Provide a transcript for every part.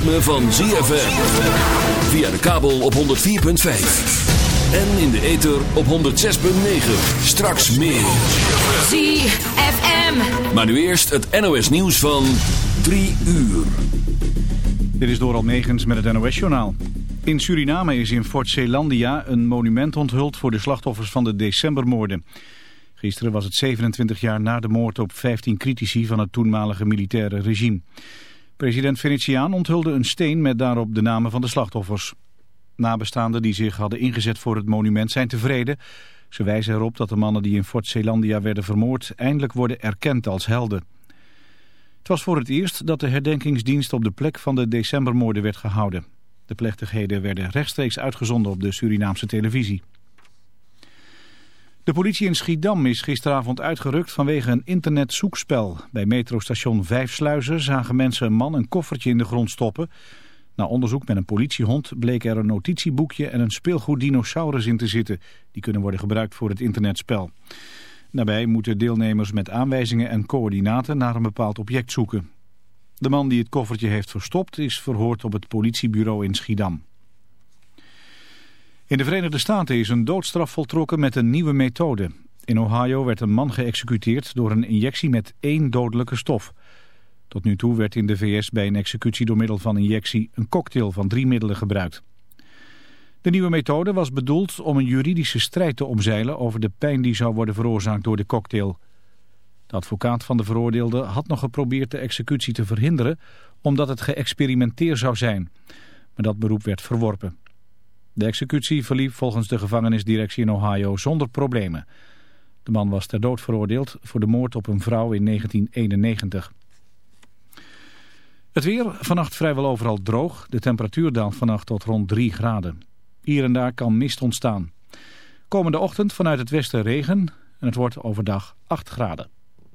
Ritme van ZFM. Via de kabel op 104.5. En in de ether op 106.9. Straks meer. ZFM. Maar nu eerst het NOS nieuws van 3 uur. Dit is Doral Megens met het NOS-journaal. In Suriname is in Fort Zeelandia een monument onthuld voor de slachtoffers van de decembermoorden. Gisteren was het 27 jaar na de moord op 15 critici van het toenmalige militaire regime. President Venetiaan onthulde een steen met daarop de namen van de slachtoffers. Nabestaanden die zich hadden ingezet voor het monument zijn tevreden. Ze wijzen erop dat de mannen die in Fort Zeelandia werden vermoord eindelijk worden erkend als helden. Het was voor het eerst dat de herdenkingsdienst op de plek van de decembermoorden werd gehouden. De plechtigheden werden rechtstreeks uitgezonden op de Surinaamse televisie. De politie in Schiedam is gisteravond uitgerukt vanwege een internetzoekspel. Bij metrostation Vijfsluizen zagen mensen een man een koffertje in de grond stoppen. Na onderzoek met een politiehond bleek er een notitieboekje en een speelgoed dinosaurus in te zitten. Die kunnen worden gebruikt voor het internetspel. Daarbij moeten deelnemers met aanwijzingen en coördinaten naar een bepaald object zoeken. De man die het koffertje heeft verstopt is verhoord op het politiebureau in Schiedam. In de Verenigde Staten is een doodstraf voltrokken met een nieuwe methode. In Ohio werd een man geëxecuteerd door een injectie met één dodelijke stof. Tot nu toe werd in de VS bij een executie door middel van injectie een cocktail van drie middelen gebruikt. De nieuwe methode was bedoeld om een juridische strijd te omzeilen over de pijn die zou worden veroorzaakt door de cocktail. De advocaat van de veroordeelde had nog geprobeerd de executie te verhinderen omdat het geëxperimenteerd zou zijn. Maar dat beroep werd verworpen. De executie verliep volgens de gevangenisdirectie in Ohio zonder problemen. De man was ter dood veroordeeld voor de moord op een vrouw in 1991. Het weer, vannacht vrijwel overal droog. De temperatuur daalt vannacht tot rond 3 graden. Hier en daar kan mist ontstaan. Komende ochtend vanuit het westen regen en het wordt overdag 8 graden.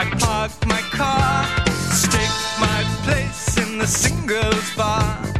I park my car, stake my place in the singles bar.